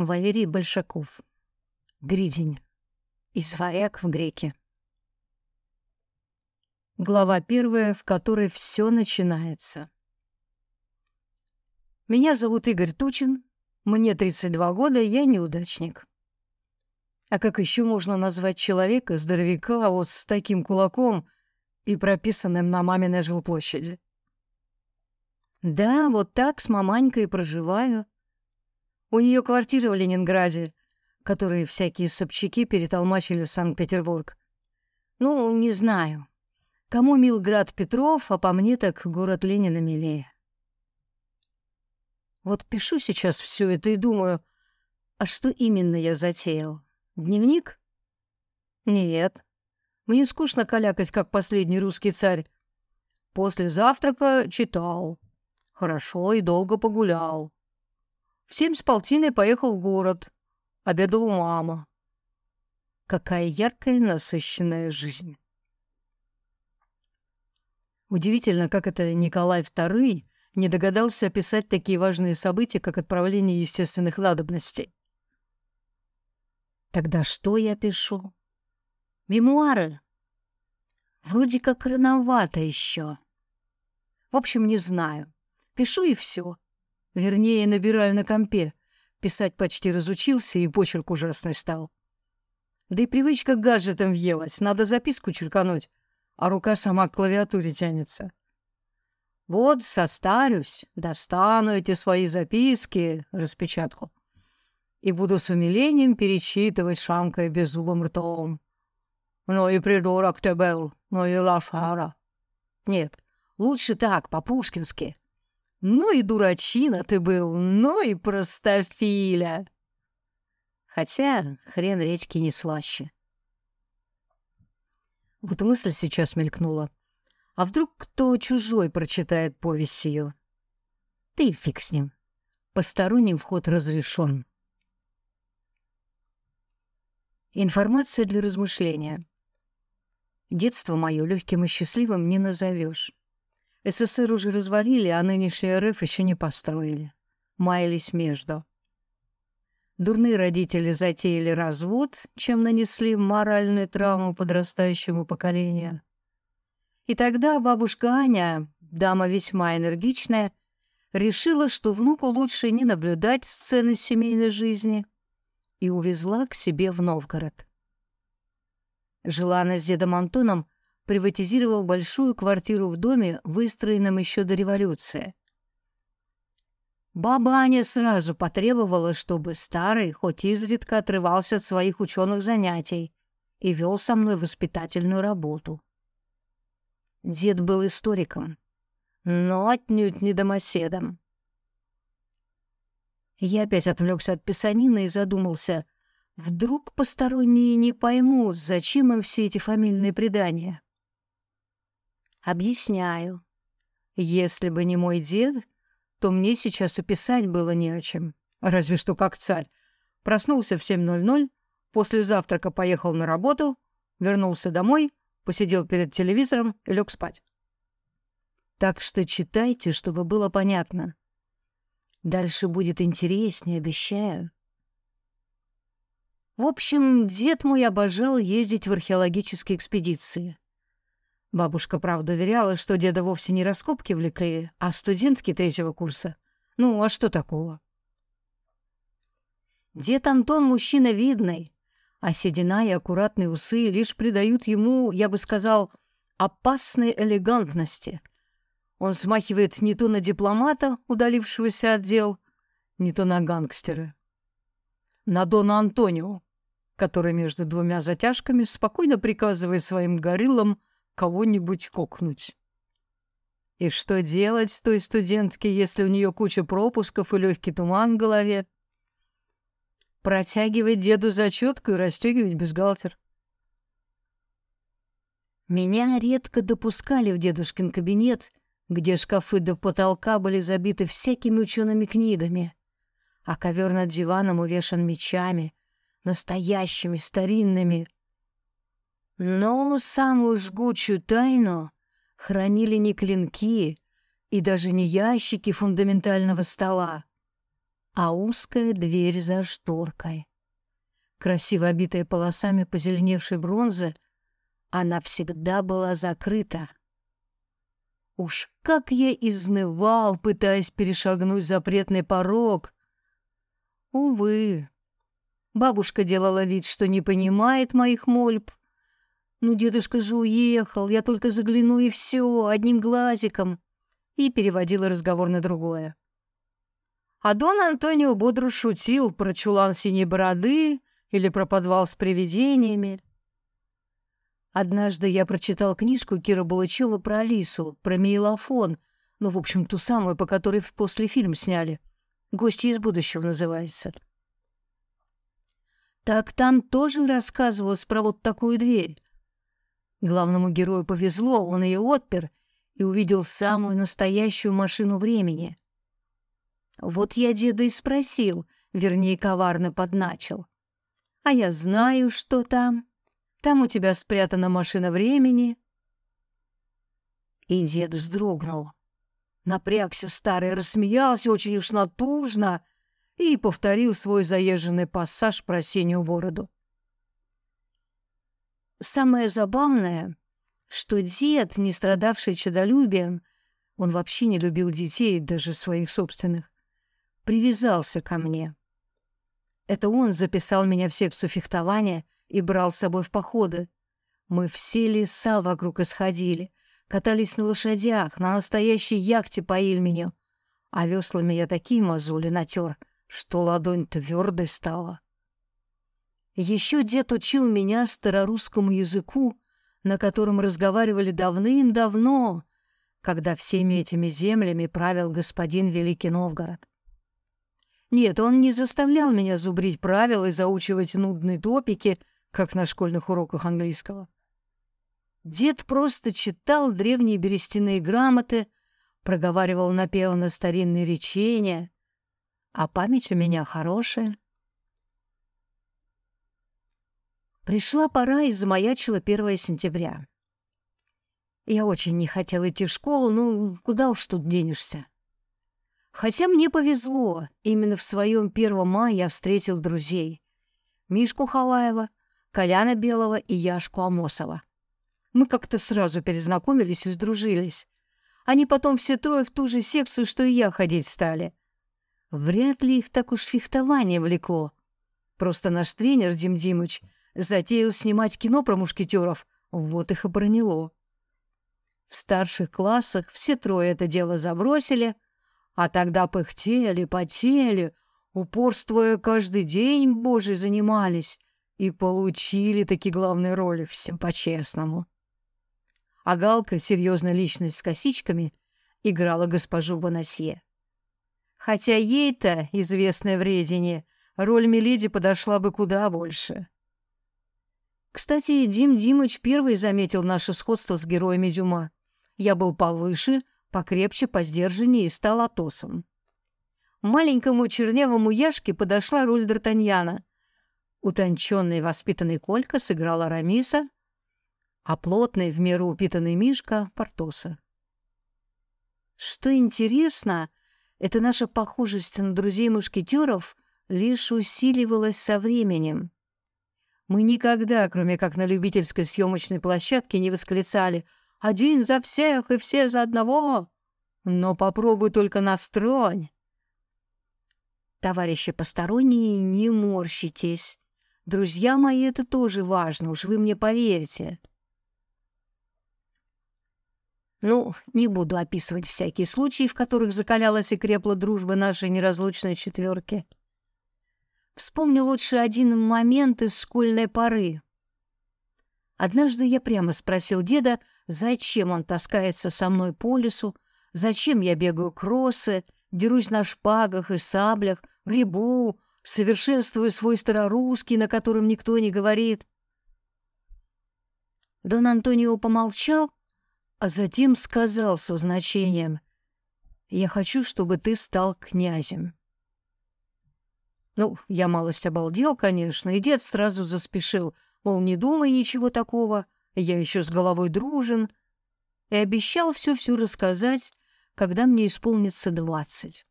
Валерий Большаков. Гридень. Из варяг в греки. Глава первая, в которой все начинается. Меня зовут Игорь Тучин, мне 32 года, я неудачник. А как еще можно назвать человека, здоровяка, вот с таким кулаком и прописанным на маминой жилплощади? Да, вот так с маманькой проживаю. У нее квартира в Ленинграде, которые всякие собчаки перетолмачили в Санкт-Петербург. Ну, не знаю. Кому мил град Петров, а по мне так город Ленина милее. Вот пишу сейчас все это и думаю, а что именно я затеял? Дневник? Нет. Мне скучно калякать, как последний русский царь. После завтрака читал. Хорошо и долго погулял. В семь с полтиной поехал в город. Обедал мама. Какая яркая, насыщенная жизнь. Удивительно, как это Николай II не догадался описать такие важные события, как отправление естественных надобностей. Тогда что я пишу? Мемуары. Вроде как рановато еще. В общем, не знаю. Пишу и все. Вернее, набираю на компе. Писать почти разучился, и почерк ужасный стал. Да и привычка к гаджетам въелась. Надо записку черкануть, а рука сама к клавиатуре тянется. Вот состарюсь, достану эти свои записки, распечатку, и буду с умилением перечитывать, шамкая беззубым ртом. Ну и придурок ты был, ну и лошара. Нет, лучше так, по-пушкински. Ну и дурачина ты был, ну и простофиля. Хотя хрен редьки не слаще. Вот мысль сейчас мелькнула. А вдруг кто чужой прочитает повесть сию? Ты фиг с ним. Посторонний вход разрешен. Информация для размышления. Детство мое легким и счастливым не назовешь. СССР уже развалили, а нынешний РФ еще не построили. Маялись между. Дурные родители затеяли развод, чем нанесли моральную травму подрастающему поколению. И тогда бабушка Аня, дама весьма энергичная, решила, что внуку лучше не наблюдать сцены семейной жизни, и увезла к себе в Новгород. Жила она с дедом Антоном приватизировал большую квартиру в доме, выстроенном еще до революции. Баба Аня сразу потребовала, чтобы старый хоть изредка отрывался от своих ученых занятий и вел со мной воспитательную работу. Дед был историком, но отнюдь не домоседом. Я опять отвлекся от писанины и задумался, вдруг посторонние не поймут, зачем им все эти фамильные предания. Объясняю. Если бы не мой дед, то мне сейчас и писать было не о чем. Разве что как царь. Проснулся в 7.00, после завтрака поехал на работу, вернулся домой, посидел перед телевизором и лег спать. Так что читайте, чтобы было понятно. Дальше будет интереснее, обещаю. В общем, дед мой обожал ездить в археологические экспедиции. Бабушка, правда, уверяла, что деда вовсе не раскопки влекли, а студентки третьего курса. Ну, а что такого? Дед Антон мужчина видный, а седина и аккуратные усы лишь придают ему, я бы сказал, опасной элегантности. Он смахивает не то на дипломата, удалившегося от дел, не то на гангстера. На Дона Антонио, который между двумя затяжками спокойно приказывает своим гориллам кого-нибудь кокнуть. И что делать той студентке, если у нее куча пропусков и легкий туман в голове? Протягивать деду зачетку и расстегивать бюстгальтер. Меня редко допускали в дедушкин кабинет, где шкафы до потолка были забиты всякими учеными книгами, а ковер над диваном увешан мечами, настоящими, старинными, но самую жгучую тайну хранили не клинки и даже не ящики фундаментального стола, а узкая дверь за шторкой. Красиво обитая полосами позеленевшей бронзы, она всегда была закрыта. Уж как я изнывал, пытаясь перешагнуть запретный порог. Увы, бабушка делала вид, что не понимает моих мольб. Ну, дедушка же уехал, я только загляну и все, одним глазиком. И переводила разговор на другое. А Дон Антонио бодро шутил про чулан синей бороды или про подвал с привидениями. Однажды я прочитал книжку Кира Балычева про Алису, про Мейлофон, ну, в общем, ту самую, по которой после фильм сняли. «Гости из будущего» называется. Так там тоже рассказывалось про вот такую дверь. Главному герою повезло, он ее отпер и увидел самую настоящую машину времени. Вот я деда и спросил, вернее, коварно подначил. А я знаю, что там. Там у тебя спрятана машина времени. И дед вздрогнул. Напрягся старый, рассмеялся очень уж натужно и повторил свой заезженный пассаж про синюю бороду. Самое забавное, что дед, не страдавший чадолюбием, он вообще не любил детей, даже своих собственных, привязался ко мне. Это он записал меня в секцию фехтования — и брал с собой в походы. Мы все леса вокруг исходили, катались на лошадях, на настоящей яхте по Ильменю, а веслами я такие мозоли натер, что ладонь твердой стала. Еще дед учил меня старорусскому языку, на котором разговаривали давным-давно, когда всеми этими землями правил господин Великий Новгород. Нет, он не заставлял меня зубрить правила и заучивать нудные топики — как на школьных уроках английского. Дед просто читал древние берестяные грамоты, проговаривал напевно старинные речения, а память у меня хорошая. Пришла пора и замаячила 1 сентября. Я очень не хотела идти в школу, ну, куда уж тут денешься. Хотя мне повезло, именно в своем 1 мая я встретил друзей. Мишку Халаева, Коляна Белого и Яшку Амосова. Мы как-то сразу перезнакомились и сдружились. Они потом все трое в ту же секцию, что и я, ходить стали. Вряд ли их так уж фехтование влекло. Просто наш тренер Дим Димыч затеял снимать кино про мушкетеров, вот их и проняло. В старших классах все трое это дело забросили, а тогда пыхтели, потели, упорствуя каждый день, божий, занимались, и получили такие главные роли, всем по-честному. А Галка, серьезная личность с косичками, играла госпожу Бонасье. Хотя ей-то, известная вредине, роль Миледи подошла бы куда больше. Кстати, Дим Димыч первый заметил наше сходство с героями Дюма. Я был повыше, покрепче, посдержаннее и стал Атосом. Маленькому чернявому Яшке подошла роль Д'Артаньяна, Утонченный воспитанный Колька сыграл Арамиса, а плотный, в меру упитанный Мишка — Портоса. Что интересно, эта наша похожесть на друзей-мушкетеров лишь усиливалась со временем. Мы никогда, кроме как на любительской съемочной площадке, не восклицали «Один за всех и все за одного!» Но попробуй только настронь. Товарищи посторонние, не морщитесь. Друзья мои, это тоже важно, уж вы мне поверите. Ну, не буду описывать всякие случаи, в которых закалялась и крепла дружба нашей неразлучной четверки. Вспомню лучше один момент из школьной поры. Однажды я прямо спросил деда, зачем он таскается со мной по лесу, зачем я бегаю кроссы, дерусь на шпагах и саблях, грибу, совершенствуя свой старорусский, на котором никто не говорит. Дон Антонио помолчал, а затем сказал со значением, «Я хочу, чтобы ты стал князем». Ну, я малость обалдел, конечно, и дед сразу заспешил, мол, не думай ничего такого, я еще с головой дружен, и обещал все-все рассказать, когда мне исполнится двадцать.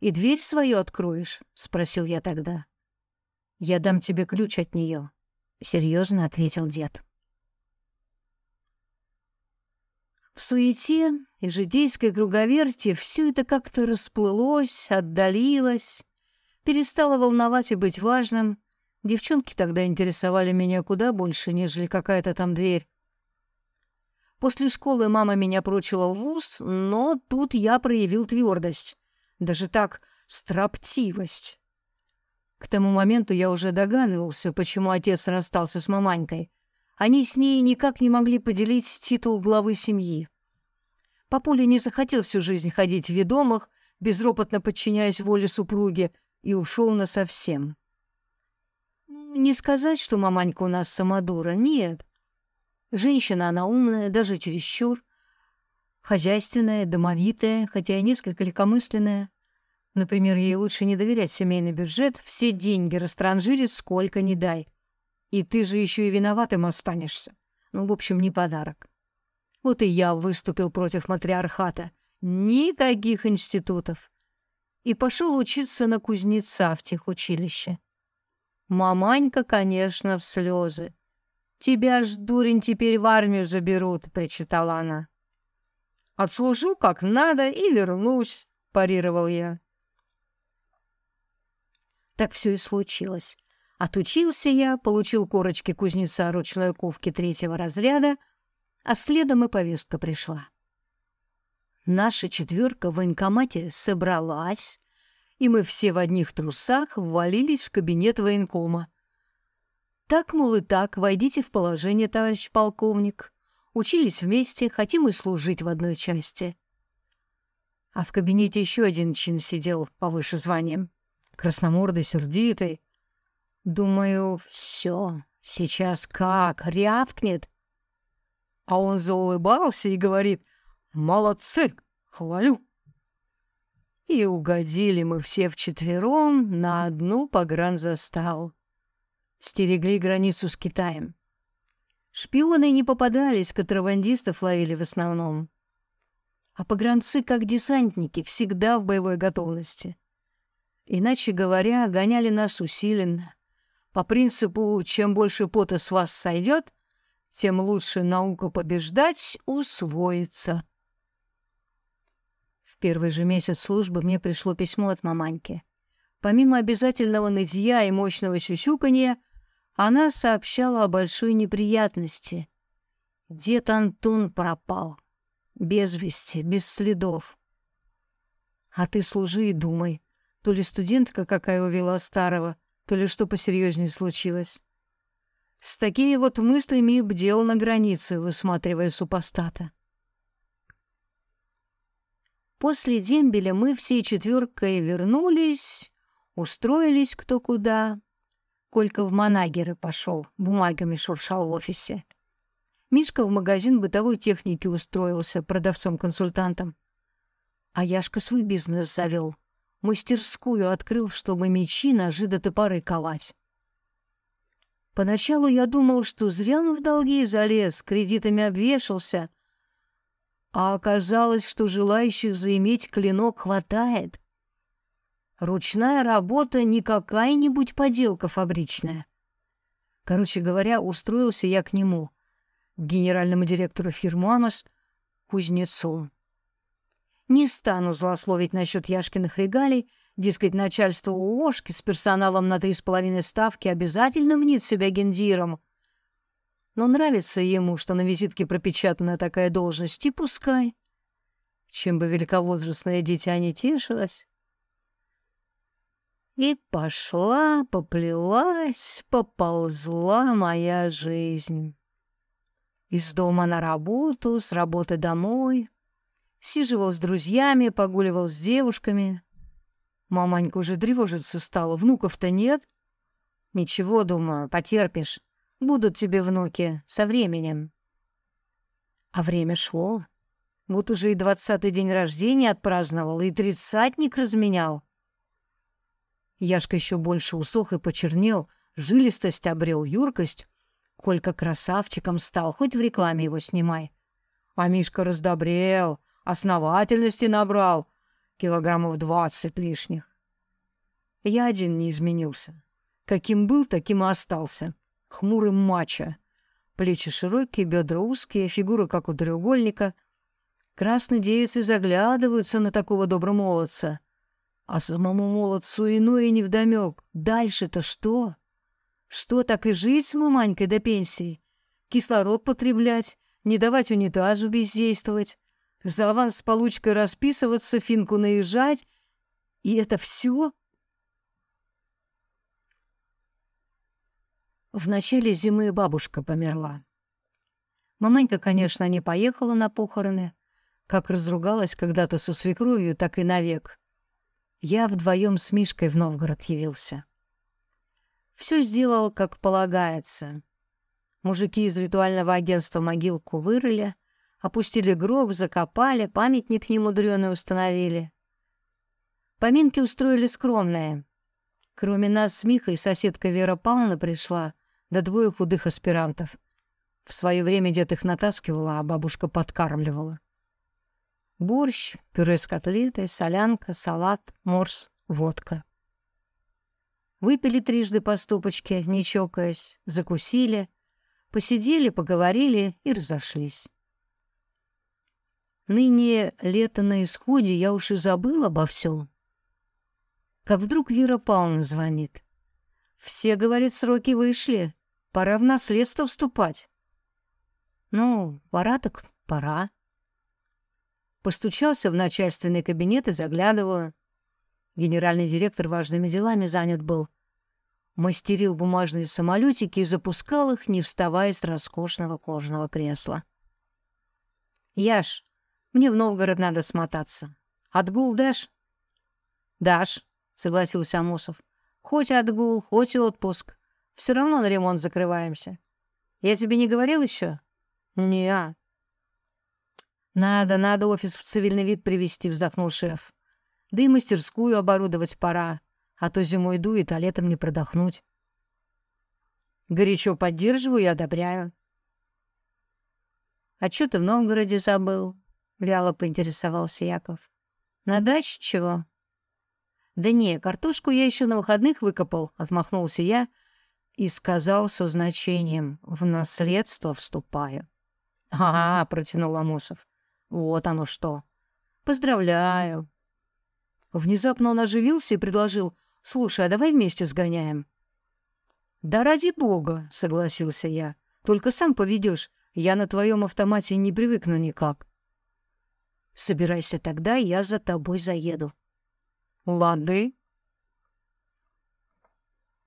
И дверь свою откроешь?» — спросил я тогда. «Я дам тебе ключ от нее», — серьезно ответил дед. В суете и житейской круговерти все это как-то расплылось, отдалилось, перестало волновать и быть важным. Девчонки тогда интересовали меня куда больше, нежели какая-то там дверь. После школы мама меня прочила в вуз, но тут я проявил твердость. Даже так, строптивость. К тому моменту я уже догадывался, почему отец расстался с маманькой. Они с ней никак не могли поделить титул главы семьи. Папуля не захотел всю жизнь ходить в ведомых, безропотно подчиняясь воле супруги, и ушел насовсем. Не сказать, что маманька у нас самодура, нет. Женщина она умная, даже чересчур. Хозяйственная, домовитая, хотя и несколько легкомысленная. Например, ей лучше не доверять семейный бюджет, все деньги растранжирить сколько ни дай. И ты же еще и виноватым останешься. Ну, в общем, не подарок. Вот и я выступил против матриархата. Никаких институтов. И пошел учиться на кузнеца в техучилище. Маманька, конечно, в слезы. «Тебя ж, дурень, теперь в армию заберут», — причитала она. «Отслужу как надо и вернусь», — парировал я. Так все и случилось. Отучился я, получил корочки кузнеца ручной ковки третьего разряда, а следом и повестка пришла. Наша четверка в военкомате собралась, и мы все в одних трусах ввалились в кабинет военкома. Так, мол, и так, войдите в положение, товарищ полковник. Учились вместе, хотим и служить в одной части. А в кабинете еще один чин сидел повыше званием. Красномордый, сердитый. Думаю, все, сейчас как, рявкнет. А он заулыбался и говорит, молодцы, хвалю. И угодили мы все вчетвером на одну погранзаставу стерегли границу с Китаем. Шпионы не попадались, контрабандистов ловили в основном. А погранцы, как десантники, всегда в боевой готовности. Иначе говоря, гоняли нас усиленно. По принципу, чем больше пота с вас сойдет, тем лучше наука побеждать усвоится. В первый же месяц службы мне пришло письмо от маманьки. Помимо обязательного нытья и мощного сюсюканья, она сообщала о большой неприятности. Дед Антон пропал. Без вести, без следов. А ты служи и думай. То ли студентка какая увела старого, то ли что посерьезнее случилось. С такими вот мыслями и бдел на границе, высматривая супостата. После дембеля мы всей четверкой вернулись, устроились кто куда, Колька в манагеры пошел, бумагами шуршал в офисе. Мишка в магазин бытовой техники устроился продавцом-консультантом. А Яшка свой бизнес завел. Мастерскую открыл, чтобы мечи, ножи да топоры ковать. Поначалу я думал, что зря он в долги залез, кредитами обвешался. А оказалось, что желающих заиметь клинок хватает. Ручная работа не какая-нибудь поделка фабричная. Короче говоря, устроился я к нему, к генеральному директору фирмы «Амос», кузнецу. Не стану злословить насчет Яшкиных регалий, дескать, начальство УОшки с персоналом на три с половиной ставки обязательно мнит себя гендиром. Но нравится ему, что на визитке пропечатана такая должность, и пускай. Чем бы великовозрастное дитя не тешилось. И пошла, поплелась, поползла моя жизнь. Из дома на работу, с работы домой. Сиживал с друзьями, погуливал с девушками. Маманька уже тревожиться стала, внуков-то нет. Ничего, думаю, потерпишь. Будут тебе внуки со временем. А время шло. Вот уже и двадцатый день рождения отпраздновал, и тридцатник разменял. Яшка еще больше усох и почернел, жилистость обрел, юркость. Колька красавчиком стал, хоть в рекламе его снимай. А Мишка раздобрел, основательности набрал. килограммов двадцать лишних. Я один не изменился. Каким был, таким и остался. Хмурым мачо. Плечи широкие, бедра узкие, фигура как у треугольника. Красные девицы заглядываются на такого доброго молодца. А самому молодцу иное невдомек. Дальше-то что? Что, так и жить с маманькой до пенсии? Кислород потреблять, не давать унитазу бездействовать, за аванс с получкой расписываться, финку наезжать. И это все? В начале зимы бабушка померла. Маманька, конечно, не поехала на похороны, как разругалась когда-то со свекровью, так и навек. Я вдвоем с Мишкой в Новгород явился. Все сделал, как полагается. Мужики из ритуального агентства могилку вырыли, опустили гроб, закопали, памятник немудреный установили. Поминки устроили скромные. Кроме нас с Михой соседка Вера Павловна пришла, да двое худых аспирантов. В свое время дед их натаскивала, а бабушка подкармливала. Борщ, пюре с котлетой, солянка, салат, морс, водка. Выпили трижды по стопочке, не чокаясь, закусили, посидели, поговорили и разошлись. Ныне лето на исходе, я уж и забыл обо всем. Как вдруг Вера Павловна звонит. Все, говорит, сроки вышли, пора в наследство вступать. Ну, пора так пора. Постучался в начальственный кабинет и заглядываю. Генеральный директор важными делами занят был. Мастерил бумажные самолетики и запускал их, не вставая с роскошного кожаного кресла. «Яш, мне в Новгород надо смотаться. Отгул дашь?» «Дашь», — согласился Амосов. «Хоть отгул, хоть отпуск. Все равно на ремонт закрываемся. Я тебе не говорил еще?» «Не-а». «Надо, надо офис в цивильный вид привести», — вздохнул шеф. «Да и мастерскую оборудовать пора, а то зимой дует, а летом не продохнуть». «Горячо поддерживаю и одобряю». «А что ты в Новгороде забыл?» — вяло поинтересовался Яков. «На даче чего?» «Да не, картошку я еще на выходных выкопал», — отмахнулся я и сказал со значением «в наследство вступаю». «Ага», — протянул Амосов. Вот оно что. Поздравляю. Внезапно он оживился и предложил, «Слушай, а давай вместе сгоняем?» «Да ради бога», — согласился я. «Только сам поведешь. Я на твоем автомате не привыкну никак». «Собирайся тогда, я за тобой заеду». «Лады»,